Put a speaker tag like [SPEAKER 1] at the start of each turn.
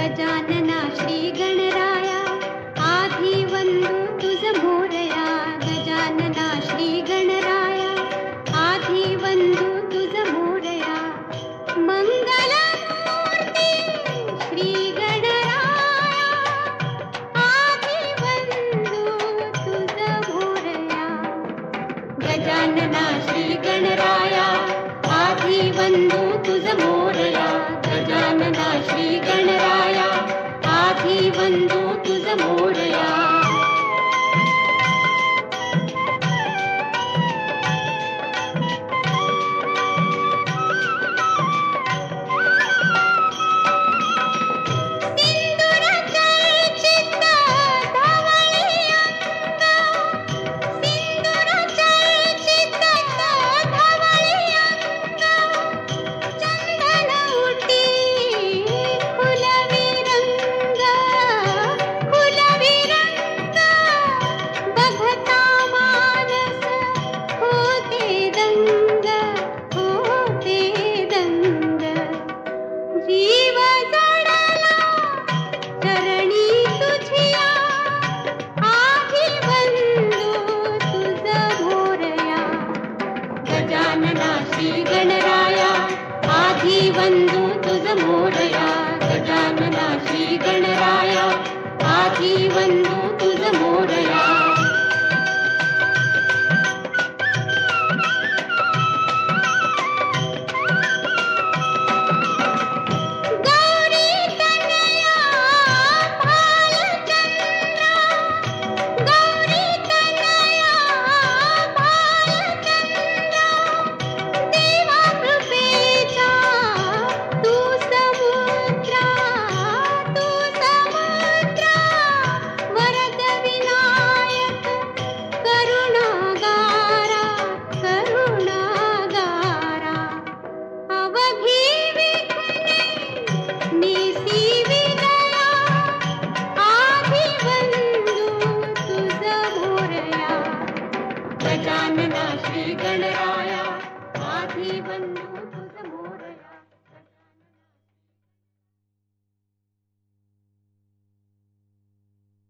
[SPEAKER 1] गजानना श्री गणराया आधिवन्धु तुज मोरया गजानना श्री गणराया आधिवन्धु तुज मोरया मङ्गल श्री गणरा आधिवन्धु तुज मोरया गजानना श्री गणराया आधिवन्ध बंधू तुझ मोरया। गणराया आधी बंधू तुझ मोरया गजानना श्री गणराया आधी बंधू तुझ मोरया गजानना